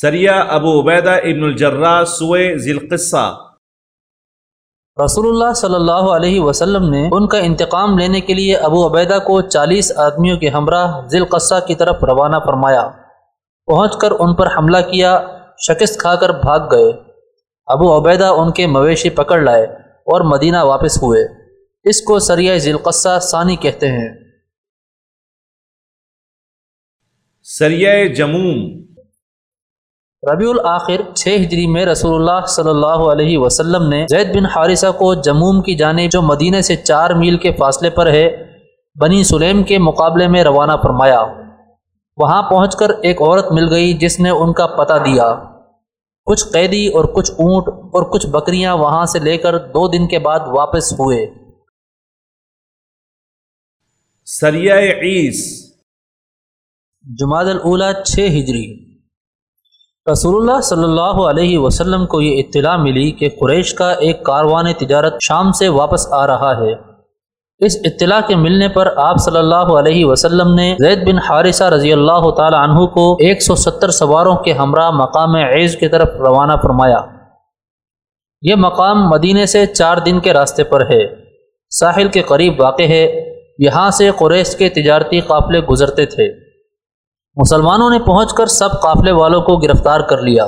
سریہ ابو عبیدہ ابن الجرہ سوئے ذی القصہ رسول اللہ صلی اللہ علیہ وسلم نے ان کا انتقام لینے کے لیے ابو عبیدہ کو چالیس آدمیوں کے ہمراہ ذی القصہ کی طرف روانہ فرمایا۔ پہنچ کر ان پر حملہ کیا شکست کھا کر بھاگ گئے۔ ابو عبیدہ ان کے مویشی پکڑ لائے اور مدینہ واپس ہوئے۔ اس کو سریہ ذی القصہ ثانی کہتے ہیں۔ سریہ جموم۔ ربیع الآخر چھ ہجری میں رسول اللہ صلی اللہ علیہ وسلم نے زید بن حارثہ کو جموم کی جانب جو مدینہ سے چار میل کے فاصلے پر ہے بنی سلیم کے مقابلے میں روانہ فرمایا۔ وہاں پہنچ کر ایک عورت مل گئی جس نے ان کا پتہ دیا۔ کچھ قیدی اور کچھ اونٹ اور کچھ بکریاں وہاں سے لے کر دو دن کے بعد واپس ہوئے۔ سریہ عیس۔ جماعت الاولیٰ چھ ہجری۔ رسول اللہ صلی اللہ علیہ وسلم کو یہ اطلاع ملی کہ قریش کا ایک کاروان تجارت شام سے واپس آ رہا ہے۔ اس اطلاع کے ملنے پر آپ صلی اللہ علیہ وسلم نے زید بن حارثہ رضی اللہ تعالی عنہ کو ایک سو ستر سواروں کے ہمراہ مقام عیز کی طرف روانہ فرمایا۔ یہ مقام مدینے سے چار دن کے راستے پر ہے۔ ساحل کے قریب واقع ہے۔ یہاں سے قریش کے تجارتی قافلے گزرتے تھے۔ مسلمانوں نے پہنچ کر سب قافلے والوں کو گرفتار کر لیا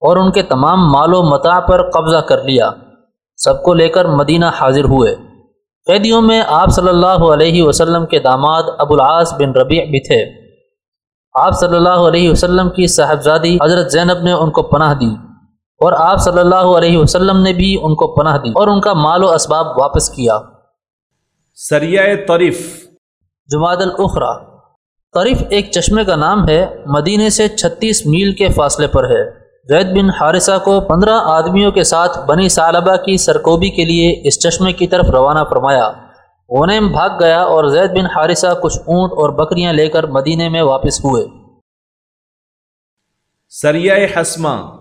اور ان کے تمام مال و متاع پر قبضہ کر لیا۔ سب کو لے کر مدینہ حاضر ہوئے۔ قیدیوں میں آپ صلی اللہ علیہ وسلم کے داماد ابو العاص بن ربیع بھی تھے۔ آپ صلی اللہ علیہ وسلم کی صاحبزادی حضرت زینب نے ان کو پناہ دی اور آپ صلی اللہ علیہ وسلم نے بھی ان کو پناہ دی اور ان کا مال و اسباب واپس کیا۔ سریہ طریف۔ جماعت الاخرا طریف ایک چشمے کا نام ہے مدینے سے چھتیس میل کے فاصلے پر ہے۔ زید بن حارثہ کو پندرہ آدمیوں کے ساتھ بنی صالبہ کی سرکوبی کے لیے اس چشمے کی طرف روانہ فرمایا۔ غنیم بھاگ گیا اور زید بن حارثہ کچھ اونٹ اور بکریاں لے کر مدینے میں واپس ہوئے۔ سریہ حسمہ۔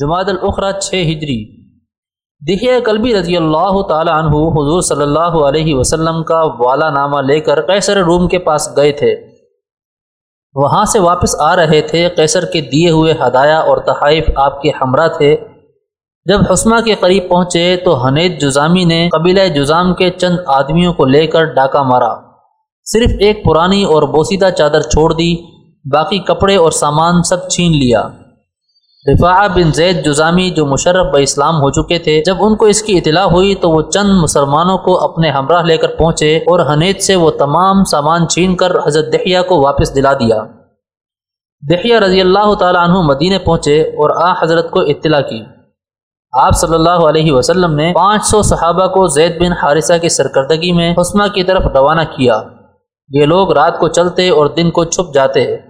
جماعت الاخرا چھ ہجری۔ دہیا کلبی رضی اللہ تعالی عنہ حضور صلی اللہ علیہ وسلم کا والا نامہ لے کر قیصر روم کے پاس گئے تھے۔ وہاں سے واپس آ رہے تھے۔ قیصر کے دیے ہوئے ہدایہ اور تحائف آپ کے ہمراہ تھے۔ جب حسمہ کے قریب پہنچے تو حنید جزامی نے قبیلہ جزام کے چند آدمیوں کو لے کر ڈاکہ مارا۔ صرف ایک پرانی اور بوسیدہ چادر چھوڑ دی، باقی کپڑے اور سامان سب چھین لیا۔ رفاع بن زید جزامی جو مشرف اسلام ہو چکے تھے، جب ان کو اس کی اطلاع ہوئی تو وہ چند مسلمانوں کو اپنے ہمراہ لے کر پہنچے اور حنیت سے وہ تمام سامان چھین کر حضرت دہیا کو واپس دلا دیا۔ دہیا رضی اللہ تعالیٰ عنہ مدینے پہنچے اور آ حضرت کو اطلاع کی۔ آپ صلی اللہ علیہ وسلم نے پانچ سو صحابہ کو زید بن حارثہ کی سرکردگی میں حسمہ کی طرف روانہ کیا۔ یہ لوگ رات کو چلتے اور دن کو چھپ جاتے۔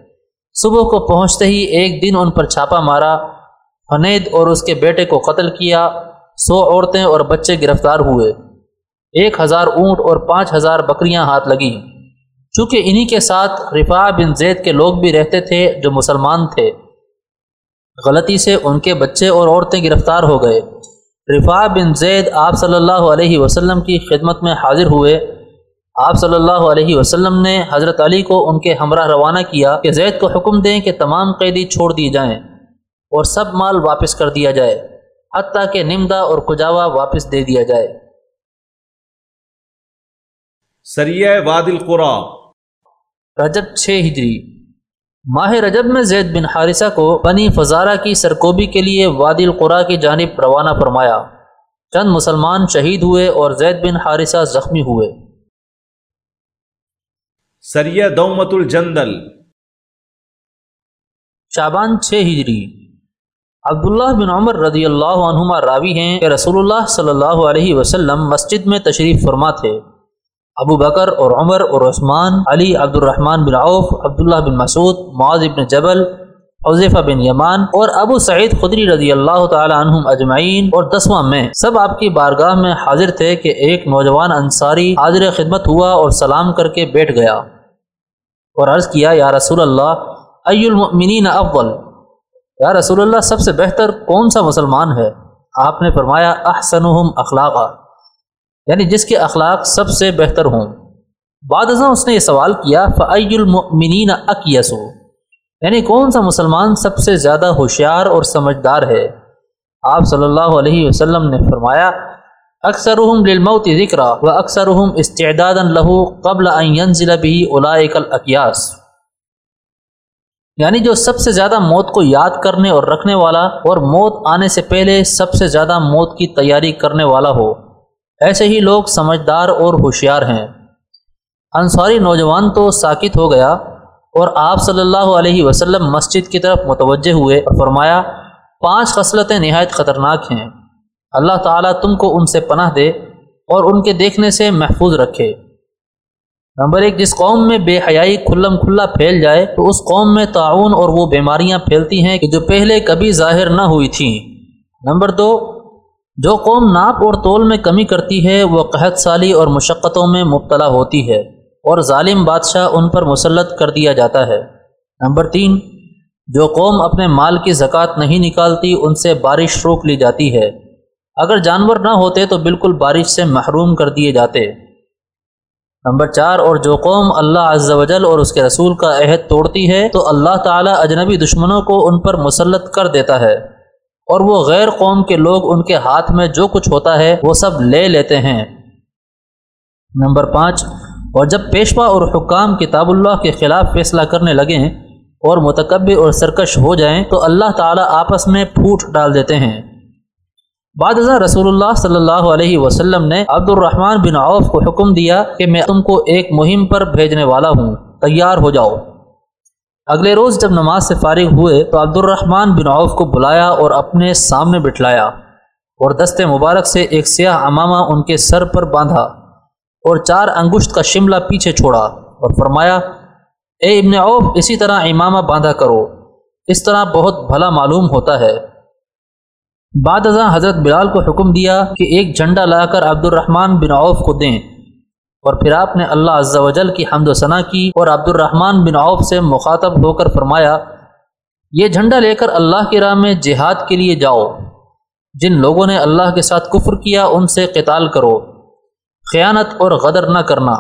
صبح کو پہنچتے ہی ایک دن ان پر چھاپا مارا، حنید اور اس کے بیٹے کو قتل کیا، سو عورتیں اور بچے گرفتار ہوئے۔ ایک ہزار اونٹ اور پانچ ہزار بکریاں ہاتھ لگیں۔ چونکہ انہی کے ساتھ رفاع بن زید کے لوگ بھی رہتے تھے جو مسلمان تھے۔ غلطی سے ان کے بچے اور عورتیں گرفتار ہو گئے۔ رفاع بن زید آپ صلی اللہ علیہ وسلم کی خدمت میں حاضر ہوئے۔ آپ صلی اللہ علیہ وسلم نے حضرت علی کو ان کے ہمراہ روانہ کیا کہ زید کو حکم دیں کہ تمام قیدی چھوڑ دی جائیں اور سب مال واپس کر دیا جائے حتیٰ کہ نمدہ اور کجاوا واپس دے دیا جائے۔ سریہ واد القرا۔ رجب چھ ہجری۔ ماہ رجب میں زید بن حارثہ کو بنی فزارہ کی سرکوبی کے لیے وادی القرا کی جانب روانہ فرمایا۔ چند مسلمان شہید ہوئے اور زید بن حارثہ زخمی ہوئے۔ سریہ دومت الجندل۔ شابان چھ ہجری۔ عبداللہ بن عمر رضی اللہ عنہما راوی ہیں کہ رسول اللہ صلی اللہ علیہ وسلم مسجد میں تشریف فرما تھے۔ ابو بکر اور عمر اور عثمان، علی عبد الرحمن بن عوف، عبداللہ بن مسعود، معاذ بن جبل حضیفہ بن یمان اور ابو سعید خدری رضی اللہ تعالی عنہم اجمعین اور دسواں میں۔ سب آپ کی بارگاہ میں حاضر تھے کہ ایک نوجوان انصاری حاضر خدمت ہوا اور سلام کر کے بیٹھ گیا۔ اور عرض کیا، یا رسول اللہ ای المؤمنین افضل؟ یا رسول اللہ، سب سے بہتر کون سا مسلمان ہے؟ آپ نے فرمایا، احسنہم اخلاقا۔ یعنی جس کے اخلاق سب سے بہتر ہوں۔ بعد ازاں اس نے یہ سوال کیا فعی المؤمنین اکیسو یعنی کون سا مسلمان سب سے زیادہ ہوشیار اور سمجھدار ہے؟ آپ صلی اللہ علیہ وسلم نے فرمایا اکثر للموت ذکر و اکثر استعداد لہو قبل ينزل به اولئک الاقیاس یعنی جو سب سے زیادہ موت کو یاد کرنے اور رکھنے والا اور موت آنے سے پہلے سب سے زیادہ موت کی تیاری کرنے والا ہو۔ ایسے ہی لوگ سمجھدار اور ہوشیار ہیں۔ انصاری نوجوان تو ساکت ہو گیا اور آپ صلی اللہ علیہ وسلم مسجد کی طرف متوجہ ہوئے اور فرمایا، پانچ خصلتیں نہایت خطرناک ہیں۔ اللہ تعالیٰ تم کو ان سے پناہ دے اور ان کے دیکھنے سے محفوظ رکھے۔ نمبر ایک، جس قوم میں بے حیائی کھلم کھلا پھیل جائے، تو اس قوم میں تعاون اور وہ بیماریاں پھیلتی ہیں کہ جو پہلے کبھی ظاہر نہ ہوئی تھیں۔ نمبر دو، جو قوم ناپ اور تول میں کمی کرتی ہے، وہ قحط سالی اور مشقتوں میں مبتلا ہوتی ہے اور ظالم بادشاہ ان پر مسلط کر دیا جاتا ہے۔ نمبر تین، جو قوم اپنے مال کی زکوٰۃ نہیں نکالتی، ان سے بارش روک لی جاتی ہے۔ اگر جانور نہ ہوتے تو بالکل بارش سے محروم کر دیے جاتے۔ نمبر چار، اور جو قوم اللہ عز و جل اور اس کے رسول کا عہد توڑتی ہے، تو اللہ تعالیٰ اجنبی دشمنوں کو ان پر مسلط کر دیتا ہے۔ اور وہ غیر قوم کے لوگ ان کے ہاتھ میں جو کچھ ہوتا ہے، وہ سب لے لیتے ہیں۔ نمبر پانچ، اور جب پیشوا اور حکام کتاب اللہ کے خلاف فیصلہ کرنے لگیں اور متکبر اور سرکش ہو جائیں، تو اللہ تعالیٰ آپس میں پھوٹ ڈال دیتے ہیں۔ بعد ازاں رسول اللہ صلی اللہ علیہ وسلم نے عبد الرحمن بن عوف کو حکم دیا کہ میں تم کو ایک مہم پر بھیجنے والا ہوں، تیار ہو جاؤ۔ اگلے روز جب نماز سے فارغ ہوئے تو عبد الرحمن بن عوف کو بلایا اور اپنے سامنے بٹھلایا اور دست مبارک سے ایک سیاہ امامہ ان کے سر پر باندھا اور چار انگشت کا شملہ پیچھے چھوڑا اور فرمایا، اے ابن عوف، اسی طرح امامہ باندھا کرو۔ اس طرح بہت بھلا معلوم ہوتا ہے۔ بعد ازاں حضرت بلال کو حکم دیا کہ ایک جھنڈا لا کر عبد الرحمن بن عوف کو دیں اور پھر آپ نے اللہ عز و جل کی حمد و ثناء کی اور عبد الرحمن بن عوف سے مخاطب ہو کر فرمایا، یہ جھنڈا لے کر اللہ کی راہ میں جہاد کے لیے جاؤ۔ جن لوگوں نے اللہ کے ساتھ کفر کیا، ان سے قتال کرو۔ خیانت اور غدر نہ کرنا۔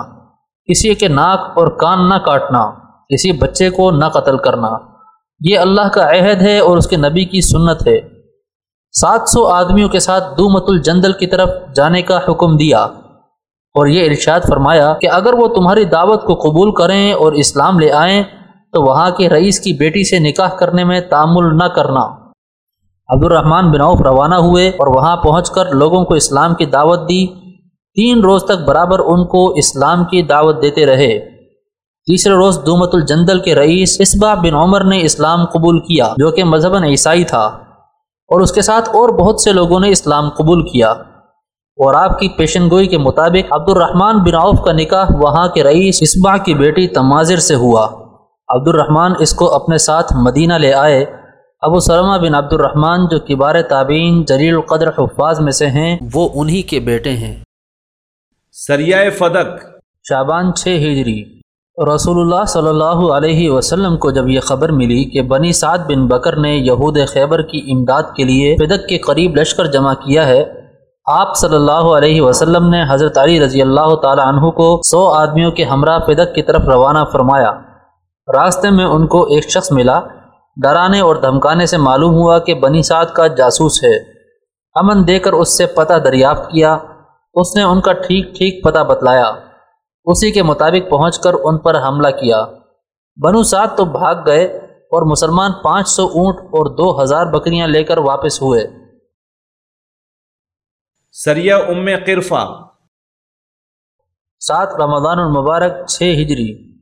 کسی کے ناک اور کان نہ کاٹنا۔ کسی بچے کو نہ قتل کرنا۔ یہ اللہ کا عہد ہے اور اس کے نبی کی سنت ہے۔ سات سو آدمیوں کے ساتھ دو مت الجندل کی طرف جانے کا حکم دیا اور یہ ارشاد فرمایا کہ اگر وہ تمہاری دعوت کو قبول کریں اور اسلام لے آئیں تو وہاں کے رئیس کی بیٹی سے نکاح کرنے میں تعمل نہ کرنا۔ عبد الرحمن بن عوف روانہ ہوئے اور وہاں پہنچ کر لوگوں کو اسلام کی دعوت دی۔ تین روز تک برابر ان کو اسلام کی دعوت دیتے رہے۔ تیسرے روز دومت الجندل کے رئیس اسبا بن عمر نے اسلام قبول کیا جو کہ مذہباً عیسائی تھا۔ اور اس کے ساتھ اور بہت سے لوگوں نے اسلام قبول کیا۔ اور آپ کی پیشن گوئی کے مطابق عبد الرحمن بن عوف کا نکاح وہاں کے رئیس اسبا کی بیٹی تماظر سے ہوا۔ عبد الرحمن اس کو اپنے ساتھ مدینہ لے آئے۔ ابو سلمہ بن عبد الرحمن جو کبار تعبین جلیل القدر حفاظ میں سے ہیں وہ انہی کے بیٹے ہیں۔ سریائے فدق۔ شابان چھ ہجری۔ رسول اللہ صلی اللہ علیہ وسلم کو جب یہ خبر ملی کہ بنی سعد بن بکر نے یہود خیبر کی امداد کے لیے فدق کے قریب لشکر جمع کیا ہے، آپ صلی اللہ علیہ وسلم نے حضرت علی رضی اللہ تعالی عنہ کو سو آدمیوں کے ہمراہ فدق کی طرف روانہ فرمایا۔ راستے میں ان کو ایک شخص ملا۔ ڈرانے اور دھمکانے سے معلوم ہوا کہ بنی سعد کا جاسوس ہے۔ امن دے کر اس سے پتہ دریافت کیا۔ اس نے ان کا ٹھیک ٹھیک پتہ بتلایا۔ اسی کے مطابق پہنچ کر ان پر حملہ کیا۔ بنو سات تو بھاگ گئے اور مسلمان پانچ سو اونٹ اور دو ہزار بکریاں لے کر واپس ہوئے۔ سریا ام قرفہ۔ سات رمضان المبارک چھ ہجری۔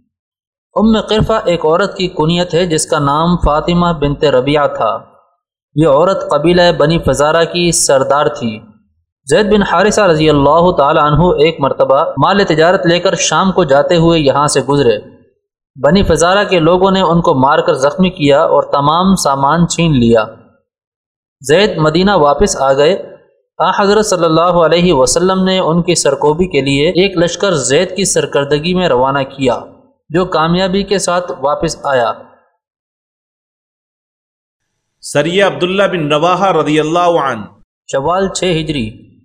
ام قرفہ ایک عورت کی کنیت ہے جس کا نام فاطمہ بنت ربیعہ تھا۔ یہ عورت قبیلہ بنی فزارہ کی سردار تھی۔ زید بن حارثہ رضی اللہ تعالی عنہ ایک مرتبہ مال تجارت لے کر شام کو جاتے ہوئے یہاں سے گزرے۔ بنی فزارہ کے لوگوں نے ان کو مار کر زخمی کیا اور تمام سامان چھین لیا۔ زید مدینہ واپس آ گئے۔ آ حضرت صلی اللہ علیہ وسلم نے ان کی سرکوبی کے لیے ایک لشکر زید کی سرکردگی میں روانہ کیا جو کامیابی کے ساتھ واپس آیا۔ سریہ عبداللہ بن رواحہ رضی اللہ عنہ۔ شوال چھ ہجری۔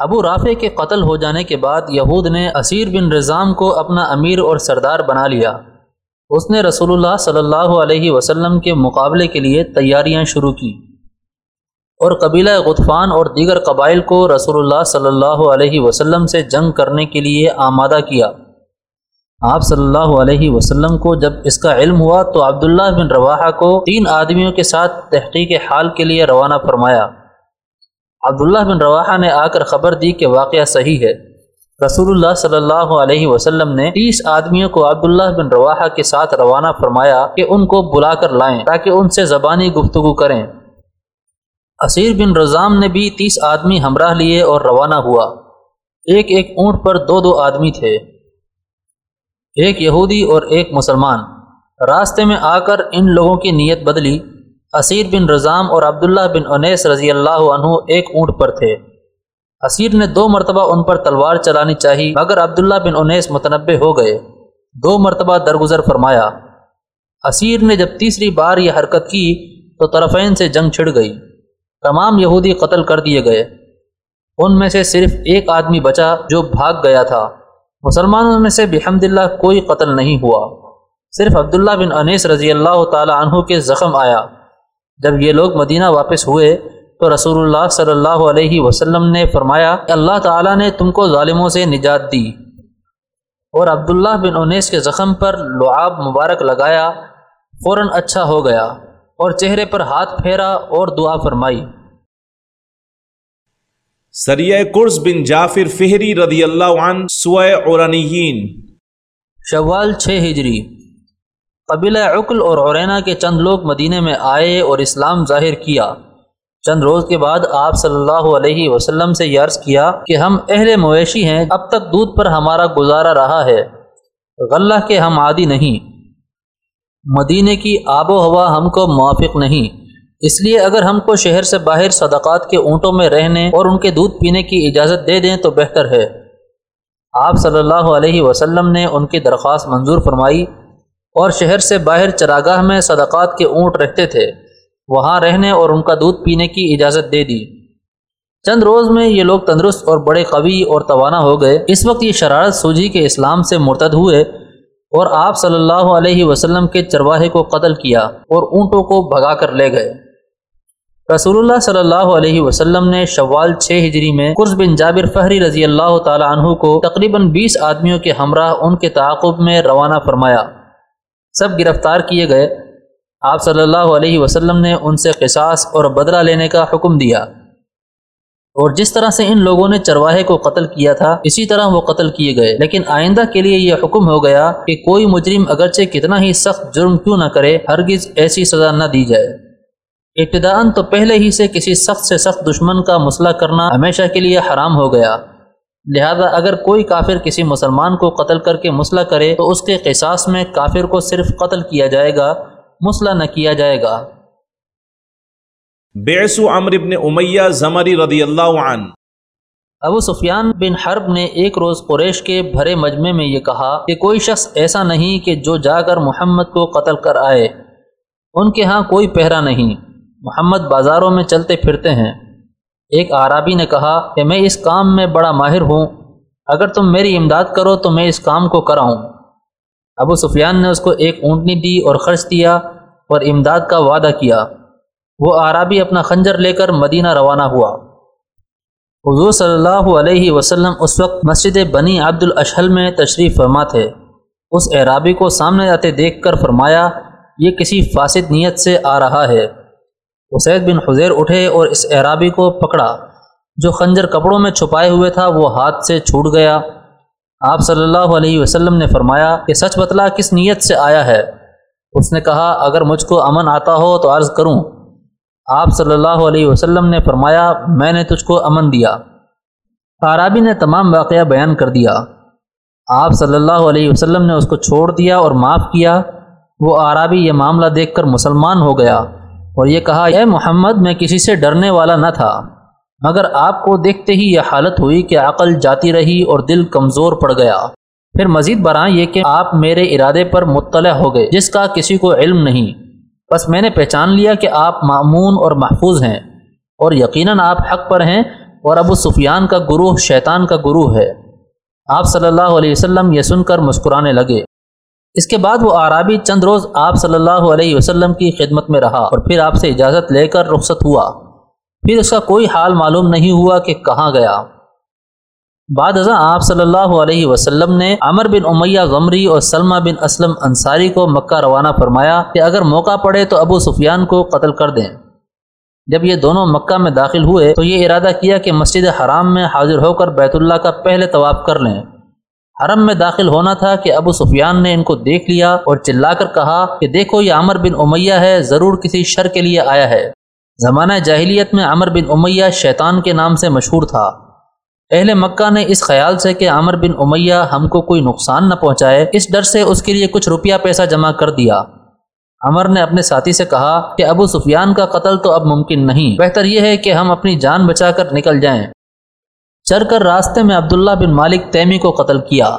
ابو رافع کے قتل ہو جانے کے بعد یہود نے اسیر بن رضام کو اپنا امیر اور سردار بنا لیا۔ اس نے رسول اللہ صلی اللہ علیہ وسلم کے مقابلے کے لیے تیاریاں شروع کی۔ اور قبیلہ غطفان اور دیگر قبائل کو رسول اللہ صلی اللہ علیہ وسلم سے جنگ کرنے کے لیے آمادہ کیا۔ آپ صلی اللہ علیہ وسلم کو جب اس کا علم ہوا تو عبداللہ بن رواحہ کو تین آدمیوں کے ساتھ تحقیق حال کے لیے روانہ فرمایا۔ عبداللہ بن رواحہ نے آ کر خبر دی کہ واقعہ صحیح ہے۔ رسول اللہ صلی اللہ علیہ وسلم نے تیس آدمیوں کو عبداللہ بن رواحہ کے ساتھ روانہ فرمایا کہ ان کو بلا کر لائیں تاکہ ان سے زبانی گفتگو کریں۔ اسیر بن رضام نے بھی تیس آدمی ہمراہ لیے اور روانہ ہوا۔ ایک ایک اونٹ پر دو دو آدمی تھے۔ ایک یہودی اور ایک مسلمان۔ راستے میں آ کر ان لوگوں کی نیت بدلی۔ اسیر بن رضام اور عبداللہ بن انیس رضی اللہ عنہ ایک اونٹ پر تھے۔ اسیر نے دو مرتبہ ان پر تلوار چلانی چاہی، مگر عبداللہ بن انیس متنبع ہو گئے۔ دو مرتبہ درگزر فرمایا۔ اسیر نے جب تیسری بار یہ حرکت کی، تو طرفین سے جنگ چھڑ گئی۔ تمام یہودی قتل کر دیے گئے۔ ان میں سے صرف ایک آدمی بچا جو بھاگ گیا تھا۔ مسلمانوں میں سے بحمد اللہ کوئی قتل نہیں ہوا۔ صرف عبداللہ بن انیس رضی اللہ تعالی عنہ کے زخم آیا۔ جب یہ لوگ مدینہ واپس ہوئے تو رسول اللہ صلی اللہ علیہ وسلم نے فرمایا کہ اللہ تعالیٰ نے تم کو ظالموں سے نجات دی۔ اور عبداللہ بن انیس کے زخم پر لعاب مبارک لگایا فوراً اچھا ہو گیا اور چہرے پر ہاتھ پھیرا اور دعا فرمائی۔ سریہ کرز بن جعفر فہری رضی اللہ عنہ سوئے عرانیین۔ شوال چھ ہجری۔ قبیلہ عقل اور عرینہ کے چند لوگ مدینہ میں آئے اور اسلام ظاہر کیا۔ چند روز کے بعد آپ صلی اللہ علیہ وسلم سے یہ عرض کیا کہ ہم اہل مویشی ہیں، اب تک دودھ پر ہمارا گزارا رہا ہے۔ غلہ کے ہم عادی نہیں۔ مدینہ کی آب و ہوا ہم کو موافق نہیں۔ اس لیے اگر ہم کو شہر سے باہر صدقات کے اونٹوں میں رہنے اور ان کے دودھ پینے کی اجازت دے دیں تو بہتر ہے۔ آپ صلی اللہ علیہ وسلم نے ان کی درخواست منظور فرمائی۔ اور شہر سے باہر چراگاہ میں صدقات کے اونٹ رہتے تھے۔ وہاں رہنے اور ان کا دودھ پینے کی اجازت دے دی۔ چند روز میں یہ لوگ تندرست اور بڑے قوی اور توانا ہو گئے۔ اس وقت یہ شرارت سوجی کے اسلام سے مرتد ہوئے اور آپ صلی اللہ علیہ وسلم کے چرواہے کو قتل کیا اور اونٹوں کو بھگا کر لے گئے۔ رسول اللہ صلی اللہ علیہ وسلم نے شوال چھ ہجری میں قرض بن جابر فہری رضی اللہ تعالی عنہ کو تقریباً بیس آدمیوں کے ہمراہ ان کے تعاقب میں روانہ فرمایا۔ سب گرفتار کیے گئے، آپ صلی اللہ علیہ وسلم نے ان سے قصاص اور بدلہ لینے کا حکم دیا۔ اور جس طرح سے ان لوگوں نے چرواہے کو قتل کیا تھا، اسی طرح وہ قتل کیے گئے۔ لیکن آئندہ کے لیے یہ حکم ہو گیا کہ کوئی مجرم اگرچہ کتنا ہی سخت جرم کیوں نہ کرے، ہرگز ایسی سزا نہ دی جائے۔ ابتداً تو پہلے ہی سے کسی سخت سے سخت دشمن کا مسئلہ کرنا ہمیشہ کے لیے حرام ہو گیا۔ لہذا اگر کوئی کافر کسی مسلمان کو قتل کر کے مسئلہ کرے تو اس کے قصاص میں کافر کو صرف قتل کیا جائے گا مسئلہ نہ کیا جائے گا۔ بیسو عمر ابن امیہ زمری رضی اللہ عنہ۔ ابو سفیان بن حرب نے ایک روز قریش کے بھرے مجمع میں یہ کہا کہ کوئی شخص ایسا نہیں کہ جو جا کر محمد کو قتل کر آئے۔ ان کے ہاں کوئی پہرا نہیں۔ محمد بازاروں میں چلتے پھرتے ہیں۔ ایک آرابی نے کہا کہ میں اس کام میں بڑا ماہر ہوں، اگر تم میری امداد کرو تو میں اس کام کو کراؤں۔ ابو سفیان نے اس کو ایک اونٹنی دی اور خرچ دیا اور امداد کا وعدہ کیا۔ وہ عرابی اپنا خنجر لے کر مدینہ روانہ ہوا۔ حضور صلی اللہ علیہ وسلم اس وقت مسجد بنی عبد الاشحل میں تشریف فرما تھے۔ اس عرابی کو سامنے آتے دیکھ کر فرمایا، یہ کسی فاسد نیت سے آ رہا ہے۔ اسید بن حضیر اٹھے اور اس عرابی کو پکڑا، جو خنجر کپڑوں میں چھپائے ہوئے تھا، وہ ہاتھ سے چھوٹ گیا۔ آپ صلی اللہ علیہ وسلم نے فرمایا کہ سچ بتلا کس نیت سے آیا ہے؟ اس نے کہا، اگر مجھ کو امن آتا ہو تو عرض کروں۔ آپ صلی اللہ علیہ وسلم نے فرمایا، میں نے تجھ کو امن دیا۔ عرابی نے تمام واقعہ بیان کر دیا۔ آپ صلی اللہ علیہ وسلم نے اس کو چھوڑ دیا اور معاف کیا۔ وہ عرابی یہ معاملہ دیکھ کر مسلمان ہو گیا۔ اور یہ کہا، اے محمد، میں کسی سے ڈرنے والا نہ تھا، مگر آپ کو دیکھتے ہی یہ حالت ہوئی کہ عقل جاتی رہی اور دل کمزور پڑ گیا۔ پھر مزید برآں یہ کہ آپ میرے ارادے پر مطلع ہو گئے، جس کا کسی کو علم نہیں۔ بس میں نے پہچان لیا کہ آپ معمون اور محفوظ ہیں، اور یقیناً آپ حق پر ہیں، اور ابو سفیان کا گروہ شیطان کا گروہ ہے۔ آپ صلی اللہ علیہ وسلم یہ سن کر مسکرانے لگے۔ اس کے بعد وہ عرابی چند روز آپ صلی اللہ علیہ وسلم کی خدمت میں رہا اور پھر آپ سے اجازت لے کر رخصت ہوا۔ پھر اس کا کوئی حال معلوم نہیں ہوا کہ کہاں گیا۔ بعد ازاں آپ صلی اللہ علیہ وسلم نے عمر بن امیہ غمری اور سلمہ بن اسلم انصاری کو مکہ روانہ فرمایا کہ اگر موقع پڑے تو ابو سفیان کو قتل کر دیں۔ جب یہ دونوں مکہ میں داخل ہوئے تو یہ ارادہ کیا کہ مسجد حرام میں حاضر ہو کر بیت اللہ کا پہلے طواف کر لیں۔ حرم میں داخل ہونا تھا کہ ابو سفیان نے ان کو دیکھ لیا اور چلا کر کہا کہ دیکھو یہ عمر بن امیہ ہے، ضرور کسی شر کے لیے آیا ہے۔ زمانہ جاہلیت میں عمر بن امیہ شیطان کے نام سے مشہور تھا۔ اہل مکہ نے اس خیال سے کہ عمر بن امیہ ہم کو کوئی نقصان نہ پہنچائے، اس ڈر سے اس کے لیے کچھ روپیہ پیسہ جمع کر دیا۔ عمر نے اپنے ساتھی سے کہا کہ ابو سفیان کا قتل تو اب ممکن نہیں۔ بہتر یہ ہے کہ ہم اپنی جان بچا کر نکل جائیں۔ چل کر راستے میں عبداللہ بن مالک تیمی کو قتل کیا۔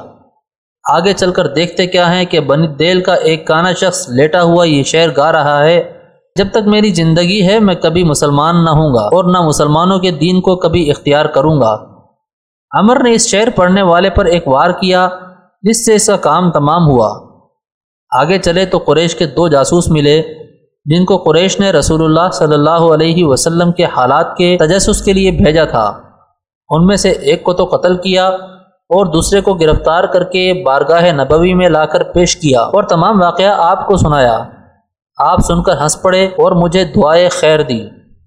آگے چل کر دیکھتے کیا ہیں کہ بنی دیل کا ایک کانا شخص لیٹا ہوا یہ شعر گا رہا ہے۔ جب تک میری زندگی ہے، میں کبھی مسلمان نہ ہوں گا اور نہ مسلمانوں کے دین کو کبھی اختیار کروں گا۔ عمر نے اس شعر پڑھنے والے پر ایک وار کیا، جس سے اس کا کام تمام ہوا۔ آگے چلے تو قریش کے دو جاسوس ملے، جن کو قریش نے رسول اللہ صلی اللہ علیہ وسلم کے حالات کے تجسس کے لیے بھیجا تھا۔ ان میں سے ایک کو تو قتل کیا اور دوسرے کو گرفتار کر کے بارگاہ نبوی میں لا کر پیش کیا اور تمام واقعہ آپ کو سنایا۔ آپ سن کر ہنس پڑے اور مجھے دعائے خیر دی۔